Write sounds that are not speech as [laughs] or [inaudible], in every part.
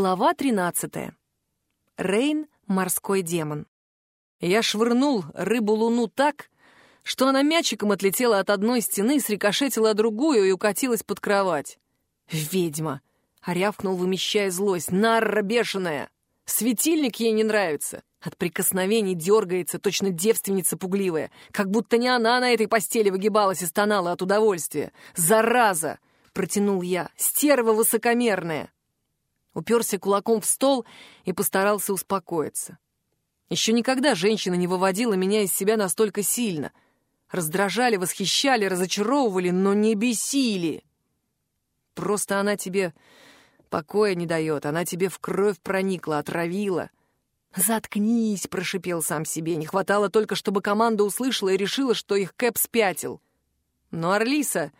Глава 13. Рейн — морской демон. Я швырнул рыбу-луну так, что она мячиком отлетела от одной стены, срикошетила другую и укатилась под кровать. «Ведьма!» — рявкнул, вымещая злость. «Нарра бешеная! Светильник ей не нравится!» От прикосновений дергается, точно девственница пугливая, как будто не она на этой постели выгибалась и стонала от удовольствия. «Зараза!» — протянул я. «Стерва высокомерная!» Уперся кулаком в стол и постарался успокоиться. Еще никогда женщина не выводила меня из себя настолько сильно. Раздражали, восхищали, разочаровывали, но не бесили. Просто она тебе покоя не дает, она тебе в кровь проникла, отравила. «Заткнись!» — прошипел сам себе. Не хватало только, чтобы команда услышала и решила, что их Кэп спятил. Но Орлиса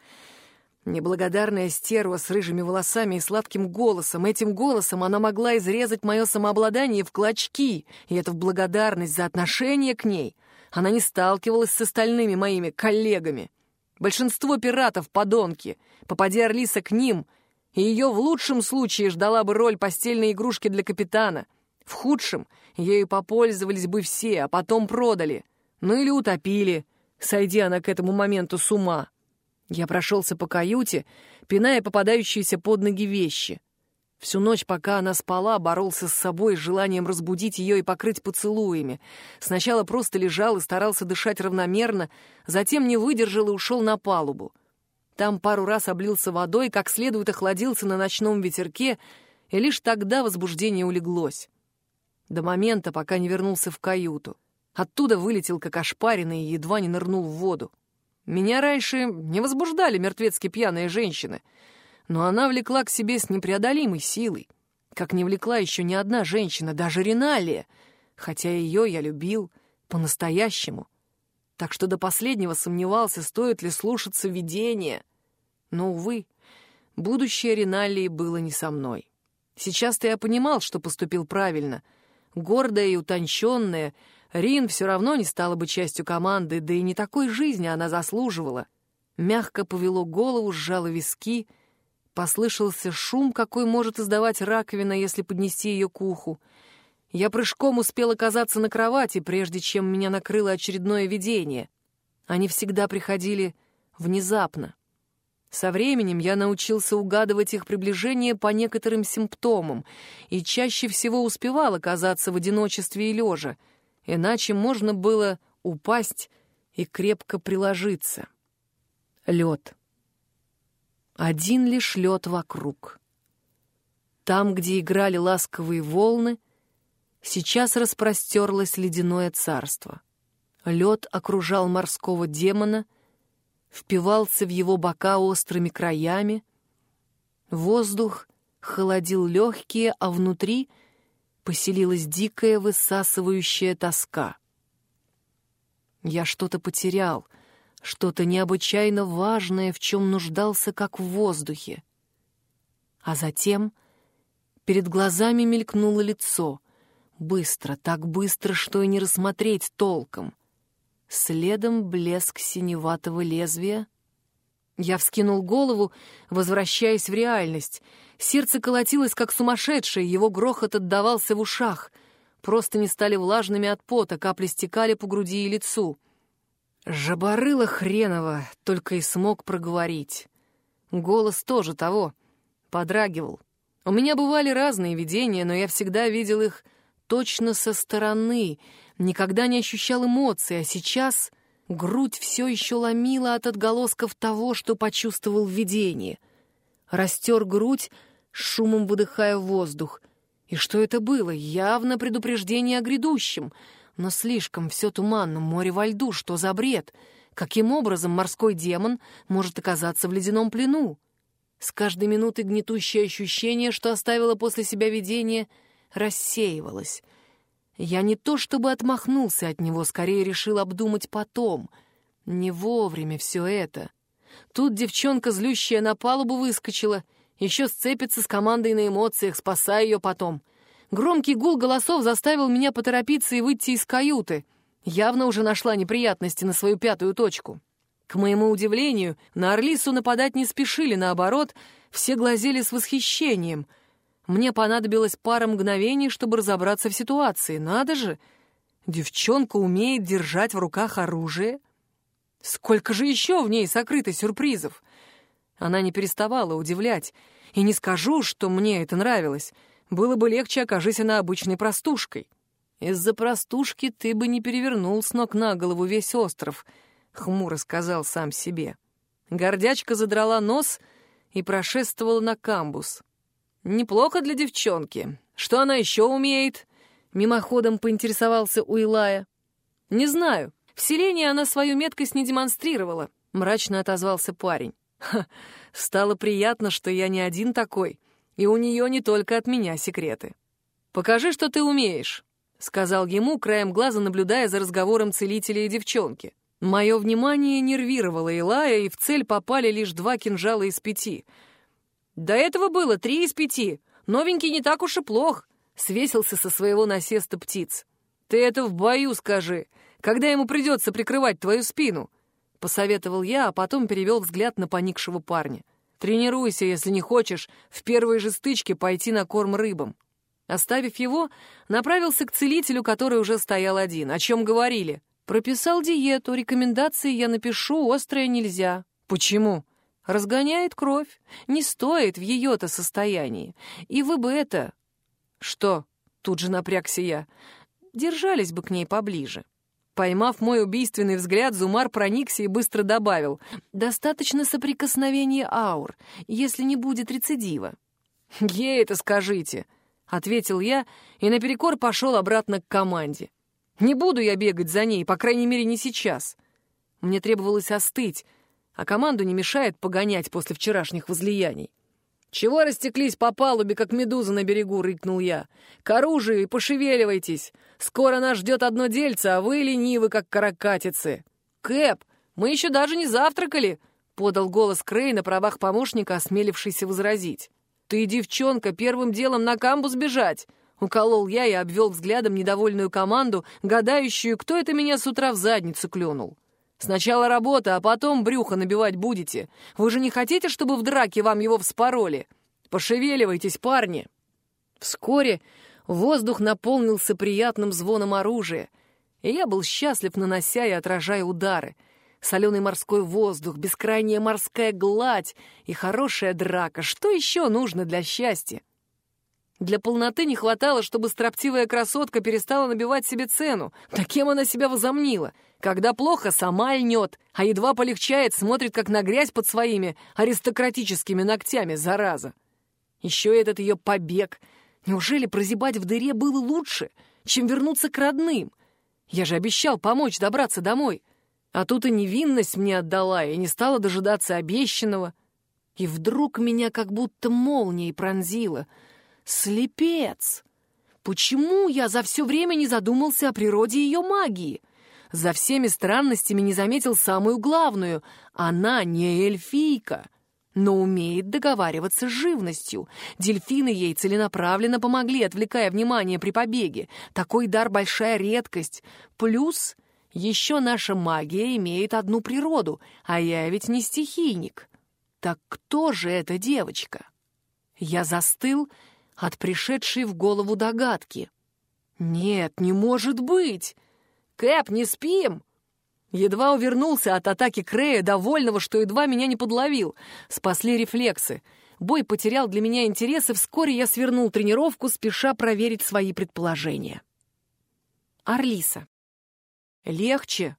Неблагодарная стерва с рыжими волосами и сладким голосом. Этим голосом она могла изрезать мое самообладание в клочки, и это в благодарность за отношение к ней. Она не сталкивалась с остальными моими коллегами. Большинство пиратов — подонки. Попади Орлиса к ним, и ее в лучшем случае ждала бы роль постельной игрушки для капитана. В худшем ею попользовались бы все, а потом продали. Ну или утопили, сойди она к этому моменту с ума. Я прошелся по каюте, пиная попадающиеся под ноги вещи. Всю ночь, пока она спала, боролся с собой с желанием разбудить ее и покрыть поцелуями. Сначала просто лежал и старался дышать равномерно, затем не выдержал и ушел на палубу. Там пару раз облился водой, как следует охладился на ночном ветерке, и лишь тогда возбуждение улеглось. До момента, пока не вернулся в каюту. Оттуда вылетел, как ошпаренный, и едва не нырнул в воду. Меня раньше не возбуждали мертвецки пьяные женщины, но она влекла к себе с непреодолимой силой, как не влекла еще ни одна женщина, даже Риналия, хотя ее я любил по-настоящему. Так что до последнего сомневался, стоит ли слушаться видения. Но, увы, будущее Риналии было не со мной. Сейчас-то я понимал, что поступил правильно. Гордая и утонченная — Рин все равно не стала бы частью команды, да и не такой жизни она заслуживала. Мягко повело голову, сжало виски. Послышался шум, какой может издавать раковина, если поднести ее к уху. Я прыжком успел оказаться на кровати, прежде чем меня накрыло очередное видение. Они всегда приходили внезапно. Со временем я научился угадывать их приближение по некоторым симптомам и чаще всего успевал оказаться в одиночестве и лежа — иначе можно было упасть и крепко приложиться. Лед. Один лишь лед вокруг. Там, где играли ласковые волны, сейчас распростерлось ледяное царство. Лед окружал морского демона, впивался в его бока острыми краями. Воздух холодил легкие, а внутри — поселилась дикая высасывающая тоска. Я что-то потерял, что-то необычайно важное, в чем нуждался, как в воздухе. А затем перед глазами мелькнуло лицо. Быстро, так быстро, что и не рассмотреть толком. Следом блеск синеватого лезвия. Я вскинул голову, возвращаясь в реальность — Сердце колотилось, как сумасшедшее, его грохот отдавался в ушах. Просто не стали влажными от пота, капли стекали по груди и лицу. Жабарыла хренова только и смог проговорить. Голос тоже того, подрагивал. У меня бывали разные видения, но я всегда видел их точно со стороны, никогда не ощущал эмоций, а сейчас грудь все еще ломила от отголосков того, что почувствовал в видении. Растер грудь, шумом выдыхая воздух. И что это было? Явно предупреждение о грядущем. Но слишком все туманно, море во льду, что за бред? Каким образом морской демон может оказаться в ледяном плену? С каждой минутой гнетущее ощущение, что оставило после себя видение, рассеивалось. Я не то чтобы отмахнулся от него, скорее решил обдумать потом. Не вовремя все это. Тут девчонка, злющая на палубу, выскочила — еще сцепится с командой на эмоциях, спасая ее потом. Громкий гул голосов заставил меня поторопиться и выйти из каюты. Явно уже нашла неприятности на свою пятую точку. К моему удивлению, на Орлису нападать не спешили, наоборот, все глазели с восхищением. Мне понадобилось пара мгновений, чтобы разобраться в ситуации. Надо же! Девчонка умеет держать в руках оружие. Сколько же еще в ней сокрыто сюрпризов? Она не переставала удивлять. И не скажу, что мне это нравилось. Было бы легче, окажись она обычной простушкой. Из-за простушки ты бы не перевернул с ног на голову весь остров, — хмуро сказал сам себе. Гордячка задрала нос и прошествовала на камбус. Неплохо для девчонки. Что она еще умеет? Мимоходом поинтересовался у Илая. Не знаю. В селении она свою меткость не демонстрировала, мрачно отозвался парень. Ха, стало приятно, что я не один такой, и у нее не только от меня секреты. Покажи, что ты умеешь, сказал ему, краем глаза наблюдая за разговором целителя и девчонки. Мое внимание нервировало Илая, и в цель попали лишь два кинжала из пяти — до этого было три из пяти. Новенький не так уж и плох. Свесился со своего насеста птиц. Ты это в бою скажи, когда ему придется прикрывать твою спину. Посоветовал я, а потом перевел взгляд на поникшего парня. Тренируйся, если не хочешь, в первой же стычке пойти на корм рыбам. Оставив его, направился к целителю, который уже стоял один. О чем говорили? Прописал диету, рекомендации я напишу, острое нельзя. Почему? Разгоняет кровь, не стоит в ее-то состоянии. И вы бы это... Что? Тут же напрягся я. Держались бы к ней поближе. Поймав мой убийственный взгляд, Зумар проникся и быстро добавил. «Достаточно соприкосновения аур, если не будет рецидива». «Ей это скажите», — ответил я и наперекор пошел обратно к команде. «Не буду я бегать за ней, по крайней мере, не сейчас». Мне требовалось остыть, а команду не мешает погонять после вчерашних возлияний. «Чего растеклись по палубе, как медуза на берегу?» — рыкнул я. «К оружию и пошевеливайтесь! Скоро нас ждет одно дельце, а вы ленивы, как каракатицы!» «Кэп, мы еще даже не завтракали!» — подал голос Крей на правах помощника, осмелившийся возразить. «Ты, девчонка, первым делом на камбус бежать!» — уколол я и обвел взглядом недовольную команду, гадающую, кто это меня с утра в задницу клюнул. Сначала работа, а потом брюхо набивать будете. Вы же не хотите, чтобы в драке вам его вспороли? Пошевеливайтесь, парни!» Вскоре воздух наполнился приятным звоном оружия, и я был счастлив, нанося и отражая удары. Соленый морской воздух, бескрайняя морская гладь и хорошая драка. Что еще нужно для счастья? Для полноты не хватало, чтобы строптивая красотка перестала набивать себе цену. Да кем она себя возомнила? Когда плохо, сама льнет, а едва полегчает, смотрит как на грязь под своими аристократическими ногтями, зараза. Еще этот ее побег. Неужели прозябать в дыре было лучше, чем вернуться к родным? Я же обещал помочь добраться домой. А тут и невинность мне отдала, и не стала дожидаться обещанного. И вдруг меня как будто молнией пронзило — Слепец! Почему я за все время не задумался о природе ее магии? За всеми странностями не заметил самую главную. Она не эльфийка, но умеет договариваться с живностью. Дельфины ей целенаправленно помогли, отвлекая внимание при побеге. Такой дар — большая редкость. Плюс еще наша магия имеет одну природу, а я ведь не стихийник. Так кто же эта девочка? Я застыл от пришедшей в голову догадки. «Нет, не может быть! Кэп, не спим!» Едва увернулся от атаки Крея, довольного, что едва меня не подловил. Спасли рефлексы. Бой потерял для меня интерес, и вскоре я свернул тренировку, спеша проверить свои предположения. Арлиса. «Легче?»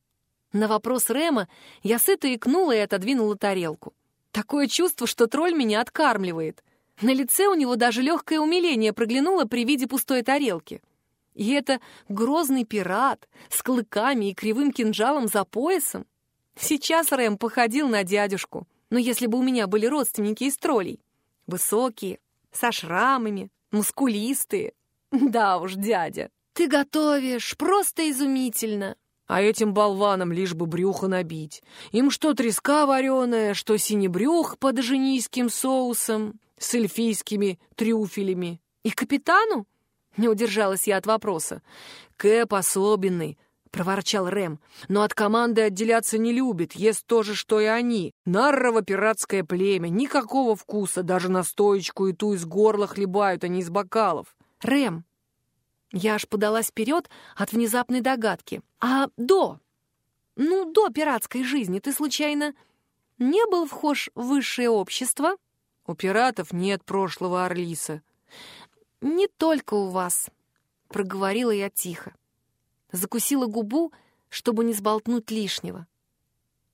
На вопрос Рема я сыто икнула и отодвинула тарелку. Такое чувство, что тролль меня откармливает. На лице у него даже легкое умиление проглянуло при виде пустой тарелки. И это грозный пират с клыками и кривым кинжалом за поясом. Сейчас Рэм походил на дядюшку, но если бы у меня были родственники из троллей. Высокие, со шрамами, мускулистые. Да уж, дядя, ты готовишь просто изумительно. А этим болванам лишь бы брюхо набить. Им что треска вареная, что синебрюх под женийским соусом с эльфийскими трюфелями. И капитану? Не удержалась я от вопроса. Кэп особенный, — проворчал Рэм. «Но от команды отделяться не любит, ест то же, что и они. Наррово пиратское племя, никакого вкуса, даже на стоечку и ту из горла хлебают, а не из бокалов». «Рэм!» Я аж подалась вперед от внезапной догадки. «А до? Ну, до пиратской жизни ты, случайно, не был вхож в высшее общество?» «У пиратов нет прошлого Орлиса». «Не только у вас», — проговорила я тихо. Закусила губу, чтобы не сболтнуть лишнего.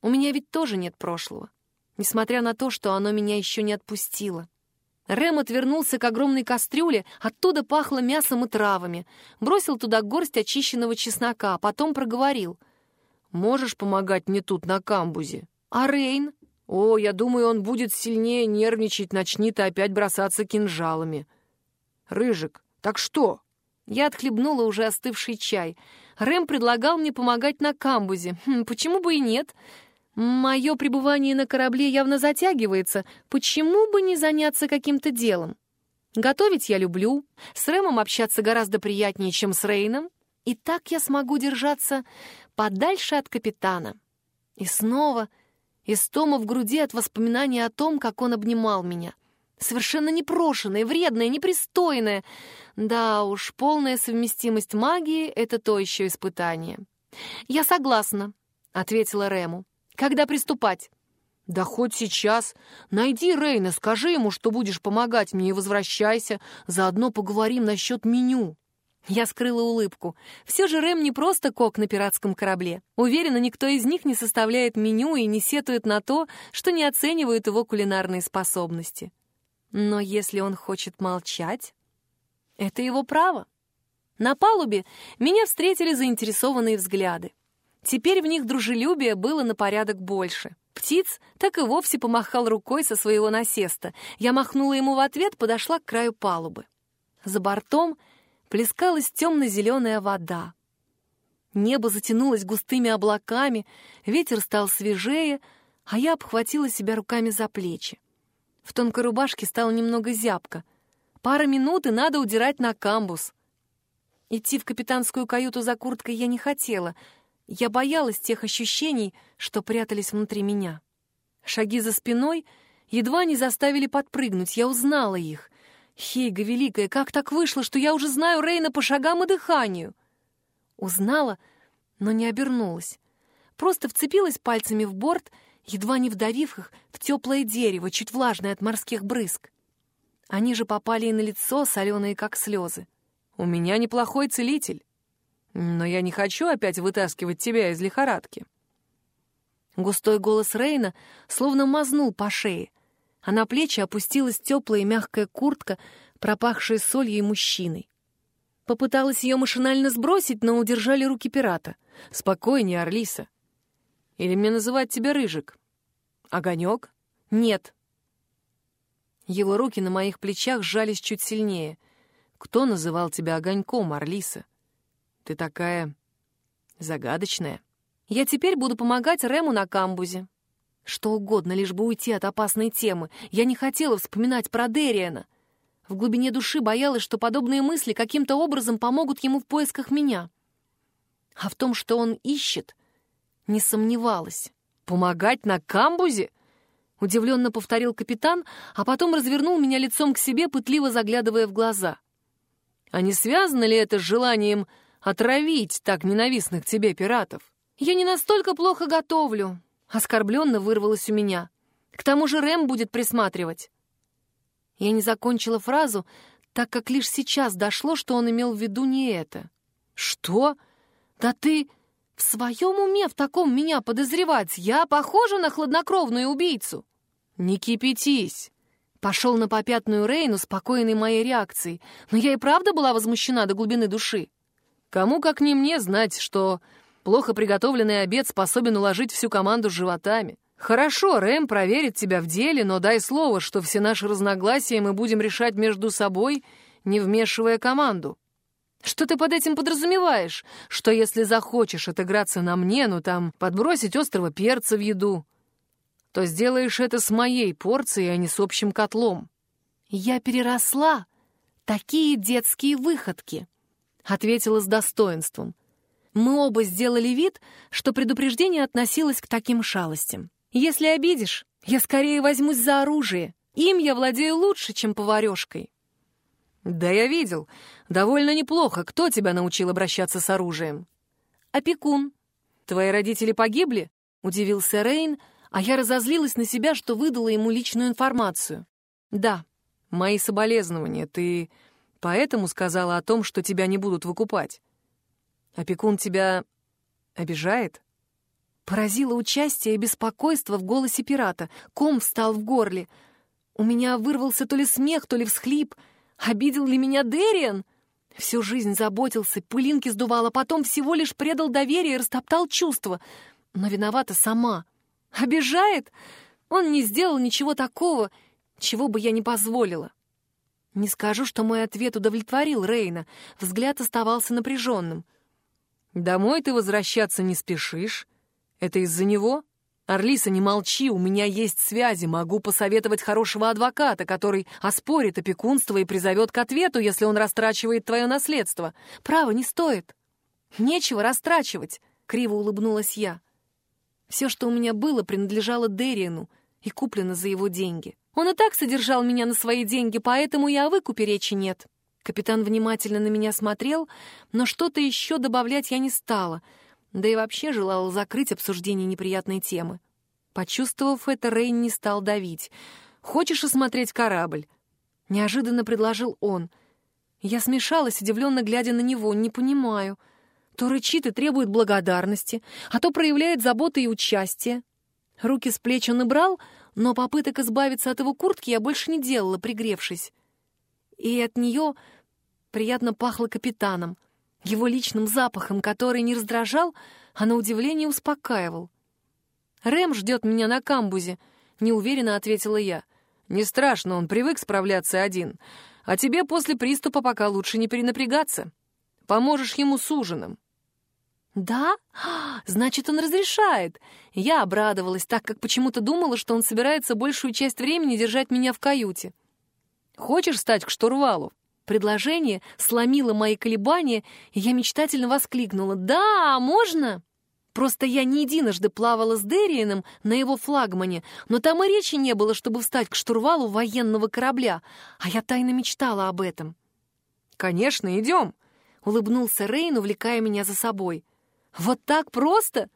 У меня ведь тоже нет прошлого, несмотря на то, что оно меня еще не отпустило. Рэм отвернулся к огромной кастрюле, оттуда пахло мясом и травами, бросил туда горсть очищенного чеснока, а потом проговорил. «Можешь помогать мне тут, на камбузе?» «А Рейн?» «О, я думаю, он будет сильнее нервничать, начнет опять бросаться кинжалами». «Рыжик, так что?» Я отхлебнула уже остывший чай. Рэм предлагал мне помогать на камбузе. Хм, почему бы и нет? Мое пребывание на корабле явно затягивается. Почему бы не заняться каким-то делом? Готовить я люблю. С Рэмом общаться гораздо приятнее, чем с Рейном. И так я смогу держаться подальше от капитана. И снова истома в груди от воспоминания о том, как он обнимал меня — Совершенно непрошенная, вредная, непристойная. Да уж, полная совместимость магии — это то еще испытание. «Я согласна», — ответила Рему. «Когда приступать?» «Да хоть сейчас. Найди Рейна, скажи ему, что будешь помогать мне, и возвращайся. Заодно поговорим насчет меню». Я скрыла улыбку. Все же Рэм не просто кок на пиратском корабле. Уверена, никто из них не составляет меню и не сетует на то, что не оценивают его кулинарные способности. Но если он хочет молчать, это его право. На палубе меня встретили заинтересованные взгляды. Теперь в них дружелюбие было на порядок больше. Птиц так и вовсе помахал рукой со своего насеста. Я махнула ему в ответ, подошла к краю палубы. За бортом плескалась темно-зеленая вода. Небо затянулось густыми облаками, ветер стал свежее, а я обхватила себя руками за плечи. В тонкой рубашке стало немного зябко. Пара минут, и надо удирать на камбус. Идти в капитанскую каюту за курткой я не хотела. Я боялась тех ощущений, что прятались внутри меня. Шаги за спиной едва не заставили подпрыгнуть. Я узнала их. Хейга Великая, как так вышло, что я уже знаю Рейна по шагам и дыханию? Узнала, но не обернулась. Просто вцепилась пальцами в борт — едва не вдавив их в теплое дерево, чуть влажное от морских брызг. Они же попали и на лицо, соленые как слезы. «У меня неплохой целитель, но я не хочу опять вытаскивать тебя из лихорадки». Густой голос Рейна словно мазнул по шее, а на плечи опустилась теплая и мягкая куртка, пропахшая солью и мужчиной. Попыталась ее машинально сбросить, но удержали руки пирата. «Спокойнее, Орлиса. Или мне называть тебя Рыжик? Огонек? Нет. Его руки на моих плечах сжались чуть сильнее. Кто называл тебя Огоньком, Арлиса? Ты такая загадочная. Я теперь буду помогать Рему на камбузе. Что угодно, лишь бы уйти от опасной темы. Я не хотела вспоминать про Дериана. В глубине души боялась, что подобные мысли каким-то образом помогут ему в поисках меня. А в том, что он ищет — не сомневалась. «Помогать на камбузе?» — удивленно повторил капитан, а потом развернул меня лицом к себе, пытливо заглядывая в глаза. «А не связано ли это с желанием отравить так ненавистных тебе пиратов?» «Я не настолько плохо готовлю», — оскорбленно вырвалось у меня. «К тому же Рэм будет присматривать». Я не закончила фразу, так как лишь сейчас дошло, что он имел в виду не это. «Что? Да ты...» В своем уме в таком меня подозревать? Я похожа на хладнокровную убийцу? Не кипятись. Пошел на попятную Рейну, спокойной моей реакцией. Но я и правда была возмущена до глубины души. Кому, как не мне, знать, что плохо приготовленный обед способен уложить всю команду с животами. Хорошо, Рэм проверит тебя в деле, но дай слово, что все наши разногласия мы будем решать между собой, не вмешивая команду. Что ты под этим подразумеваешь? Что если захочешь отыграться на мне, ну там, подбросить острого перца в еду, то сделаешь это с моей порцией, а не с общим котлом. Я переросла такие детские выходки, ответила с достоинством. Мы оба сделали вид, что предупреждение относилось к таким шалостям. Если обидишь, я скорее возьмусь за оружие. Им я владею лучше, чем поварешкой. Да я видел. Довольно неплохо. Кто тебя научил обращаться с оружием? Опекун. Твои родители погибли? Удивился Рейн, а я разозлилась на себя, что выдала ему личную информацию. Да. Мои соболезнования. Ты поэтому сказала о том, что тебя не будут выкупать? Опекун тебя обижает? Поразило участие и беспокойство в голосе пирата. Ком встал в горле. У меня вырвался то ли смех, то ли всхлип. Обидел ли меня Дериан? Всю жизнь заботился, пылинки сдувал, а потом всего лишь предал доверие и растоптал чувства. Но виновата сама. Обижает? Он не сделал ничего такого, чего бы я не позволила. Не скажу, что мой ответ удовлетворил Рейна. Взгляд оставался напряженным. «Домой ты возвращаться не спешишь?» Это из-за него? Орлиса, не молчи, у меня есть связи, могу посоветовать хорошего адвоката, который оспорит опекунство и призовет к ответу, если он растрачивает твое наследство. Право, не стоит. Нечего растрачивать, — криво улыбнулась я. Все, что у меня было, принадлежало Дериану и куплено за его деньги. Он и так содержал меня на свои деньги, поэтому и о выкупе речи нет. Капитан внимательно на меня смотрел, но что-то еще добавлять я не стала — да и вообще желала закрыть обсуждение неприятной темы. Почувствовав это, Рейн не стал давить. «Хочешь осмотреть корабль?» Неожиданно предложил он. Я смешалась, удивленно глядя на него. «Не понимаю. То рычит и требует благодарности, а то проявляет заботу и участие». Руки с плеч он и брал, но попыток избавиться от его куртки я больше не делала, пригревшись. И от нее приятно пахло капитаном его личным запахом, который не раздражал, а на удивление успокаивал. «Рэм ждет меня на камбузе», — неуверенно ответила я. «Не страшно, он привык справляться один. А тебе после приступа пока лучше не перенапрягаться. Поможешь ему с ужином». «Да? [gasps] Значит, он разрешает!» Я обрадовалась, так как почему-то думала, что он собирается большую часть времени держать меня в каюте. «Хочешь стать к штурвалу?» Предложение сломило мои колебания, и я мечтательно воскликнула «Да, можно!» Просто я не единожды плавала с Дерианом на его флагмане, но там и речи не было, чтобы встать к штурвалу военного корабля, а я тайно мечтала об этом. «Конечно, идем!» — улыбнулся Рейн, увлекая меня за собой. «Вот так просто?»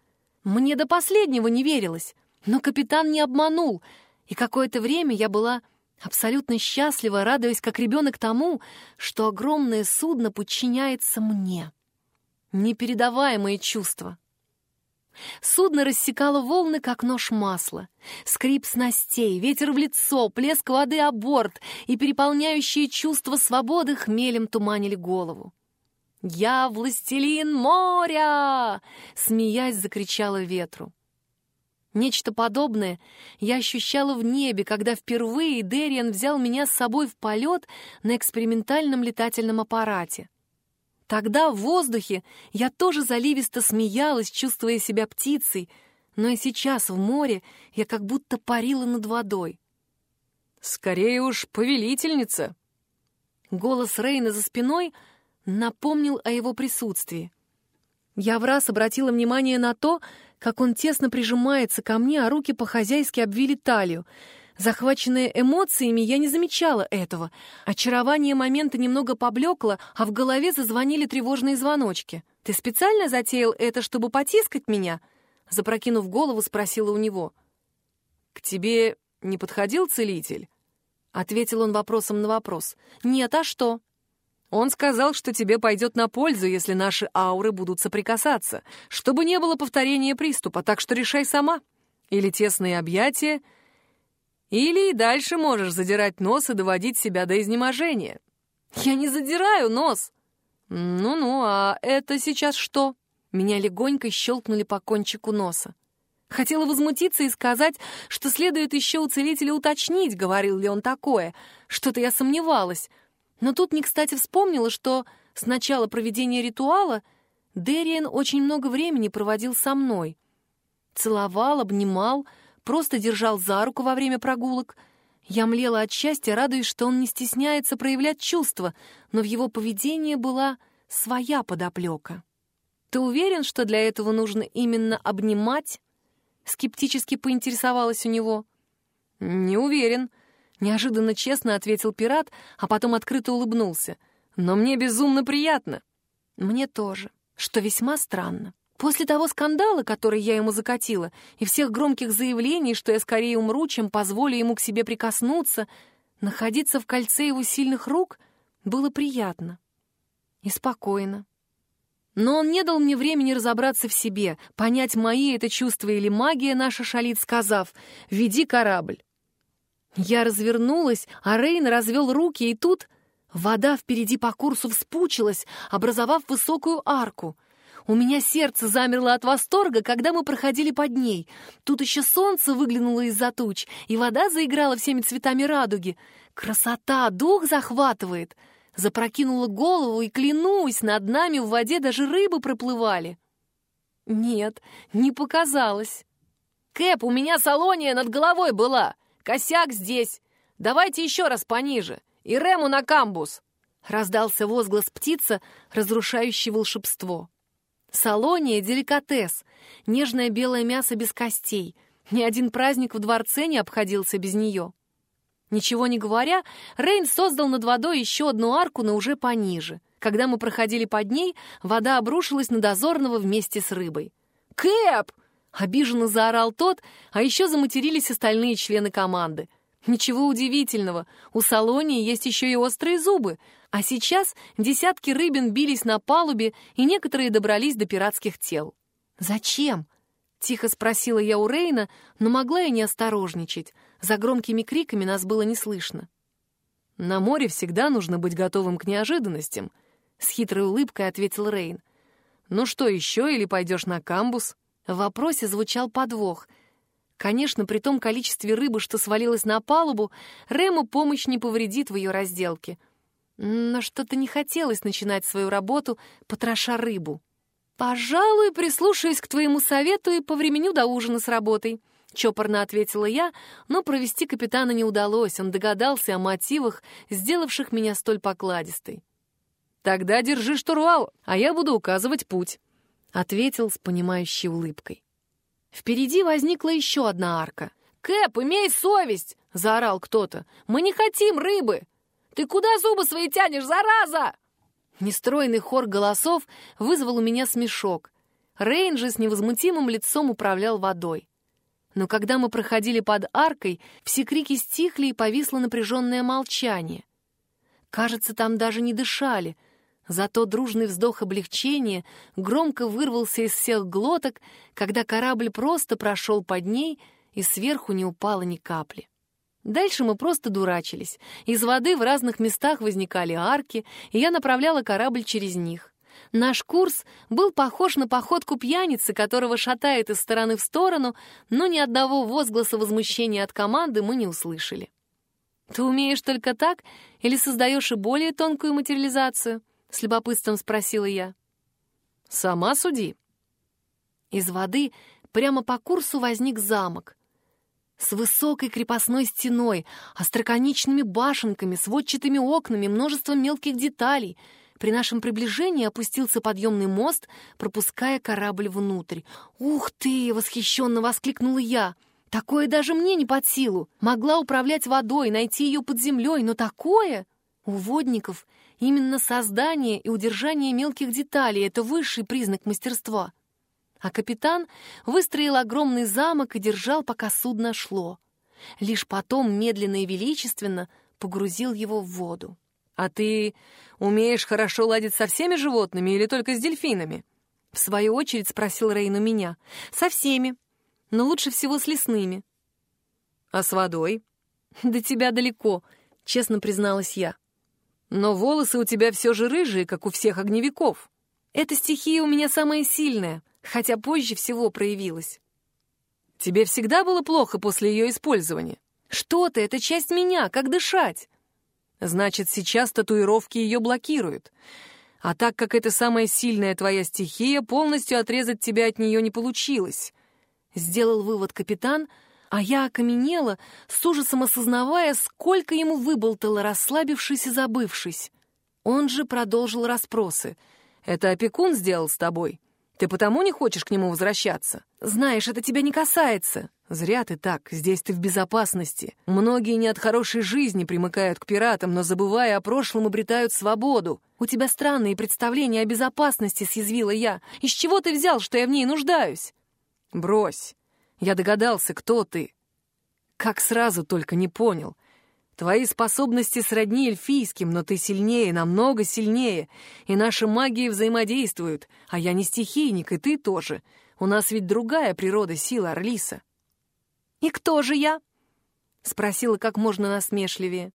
Мне до последнего не верилось, но капитан не обманул, и какое-то время я была абсолютно счастлива, радуясь как ребенок тому, что огромное судно подчиняется мне. Непередаваемые чувства. Судно рассекало волны, как нож масла. Скрип снастей, ветер в лицо, плеск воды о борт и переполняющие чувства свободы хмелем туманили голову. «Я властелин моря!» — смеясь, закричала ветру. Нечто подобное я ощущала в небе, когда впервые Дериан взял меня с собой в полет на экспериментальном летательном аппарате. Тогда в воздухе я тоже заливисто смеялась, чувствуя себя птицей, но и сейчас в море я как будто парила над водой. «Скорее уж, повелительница!» Голос Рейна за спиной напомнил о его присутствии. Я в раз обратила внимание на то, как он тесно прижимается ко мне, а руки по-хозяйски обвили талию. Захваченная эмоциями, я не замечала этого. Очарование момента немного поблекло, а в голове зазвонили тревожные звоночки. «Ты специально затеял это, чтобы потискать меня?» Запрокинув голову, спросила у него. «К тебе не подходил целитель?» Ответил он вопросом на вопрос. «Нет, а что?» Он сказал, что тебе пойдет на пользу, если наши ауры будут соприкасаться, чтобы не было повторения приступа, так что решай сама. Или тесные объятия, или и дальше можешь задирать нос и доводить себя до изнеможения. Я не задираю нос. Ну-ну, а это сейчас что? Меня легонько щелкнули по кончику носа. Хотела возмутиться и сказать, что следует еще у целителя уточнить, говорил ли он такое. Что-то я сомневалась — но тут не кстати вспомнила, что с начала проведения ритуала Дериан очень много времени проводил со мной. Целовал, обнимал, просто держал за руку во время прогулок. Я млела от счастья, радуясь, что он не стесняется проявлять чувства, но в его поведении была своя подоплека. Ты уверен, что для этого нужно именно обнимать? Скептически поинтересовалась у него. Не уверен. Неожиданно честно ответил пират, а потом открыто улыбнулся. Но мне безумно приятно. Мне тоже, что весьма странно. После того скандала, который я ему закатила, и всех громких заявлений, что я скорее умру, чем позволю ему к себе прикоснуться, находиться в кольце его сильных рук было приятно и спокойно. Но он не дал мне времени разобраться в себе, понять, мои это чувства или магия наша шалит, сказав «Веди корабль». Я развернулась, а Рейн развел руки, и тут вода впереди по курсу вспучилась, образовав высокую арку — у меня сердце замерло от восторга, когда мы проходили под ней. Тут еще солнце выглянуло из-за туч, и вода заиграла всеми цветами радуги. Красота, дух захватывает. Запрокинула голову, и, клянусь, над нами в воде даже рыбы проплывали. Нет, не показалось. «Кэп, у меня салония над головой была. Косяк здесь. Давайте еще раз пониже. И Рему на камбус!» Раздался возглас птица, разрушающий волшебство. Салония — деликатес, нежное белое мясо без костей. Ни один праздник в дворце не обходился без нее. Ничего не говоря, Рейн создал над водой еще одну арку, но уже пониже. Когда мы проходили под ней, вода обрушилась на дозорного вместе с рыбой. «Кэп!» — обиженно заорал тот, а еще заматерились остальные члены команды. Ничего удивительного, у Салонии есть еще и острые зубы, а сейчас десятки рыбин бились на палубе, и некоторые добрались до пиратских тел. «Зачем?» — тихо спросила я у Рейна, но могла и не осторожничать. За громкими криками нас было не слышно. «На море всегда нужно быть готовым к неожиданностям», — с хитрой улыбкой ответил Рейн. «Ну что еще, или пойдешь на камбус?» В вопросе звучал подвох. Конечно, при том количестве рыбы, что свалилось на палубу, Рему помощь не повредит в ее разделке — но что-то не хотелось начинать свою работу, потроша рыбу. «Пожалуй, прислушаюсь к твоему совету и повременю до ужина с работой», — чопорно ответила я, но провести капитана не удалось, он догадался о мотивах, сделавших меня столь покладистой. «Тогда держи штурвал, а я буду указывать путь», — ответил с понимающей улыбкой. Впереди возникла еще одна арка. «Кэп, имей совесть!» — заорал кто-то. «Мы не хотим рыбы!» Ты куда зубы свои тянешь, зараза?» Нестройный хор голосов вызвал у меня смешок. Рейн же с невозмутимым лицом управлял водой. Но когда мы проходили под аркой, все крики стихли и повисло напряженное молчание. Кажется, там даже не дышали, зато дружный вздох облегчения громко вырвался из всех глоток, когда корабль просто прошел под ней и сверху не упало ни капли. Дальше мы просто дурачились. Из воды в разных местах возникали арки, и я направляла корабль через них. Наш курс был похож на походку пьяницы, которого шатает из стороны в сторону, но ни одного возгласа возмущения от команды мы не услышали. «Ты умеешь только так или создаешь и более тонкую материализацию?» — с любопытством спросила я. «Сама суди». Из воды прямо по курсу возник замок с высокой крепостной стеной, остроконечными башенками, сводчатыми окнами, множеством мелких деталей. При нашем приближении опустился подъемный мост, пропуская корабль внутрь. «Ух ты!» — восхищенно воскликнула я. «Такое даже мне не под силу. Могла управлять водой, найти ее под землей, но такое...» У водников именно создание и удержание мелких деталей — это высший признак мастерства а капитан выстроил огромный замок и держал, пока судно шло. Лишь потом медленно и величественно погрузил его в воду. «А ты умеешь хорошо ладить со всеми животными или только с дельфинами?» В свою очередь спросил Рейн у меня. «Со всеми, но лучше всего с лесными». «А с водой?» [laughs] «До тебя далеко», — честно призналась я. «Но волосы у тебя все же рыжие, как у всех огневиков». «Эта стихия у меня самая сильная хотя позже всего проявилась. Тебе всегда было плохо после ее использования? Что ты, это часть меня, как дышать? Значит, сейчас татуировки ее блокируют. А так как это самая сильная твоя стихия, полностью отрезать тебя от нее не получилось. Сделал вывод капитан, а я окаменела, с ужасом осознавая, сколько ему выболтало, расслабившись и забывшись. Он же продолжил расспросы. «Это опекун сделал с тобой?» Ты потому не хочешь к нему возвращаться? Знаешь, это тебя не касается. Зря ты так, здесь ты в безопасности. Многие не от хорошей жизни примыкают к пиратам, но, забывая о прошлом, обретают свободу. У тебя странные представления о безопасности, съязвила я. Из чего ты взял, что я в ней нуждаюсь? Брось. Я догадался, кто ты. Как сразу только не понял. Твои способности сродни эльфийским, но ты сильнее, намного сильнее, и наши магии взаимодействуют, а я не стихийник, и ты тоже. У нас ведь другая природа сила, Орлиса». «И кто же я?» — спросила как можно насмешливее.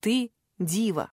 «Ты — дива».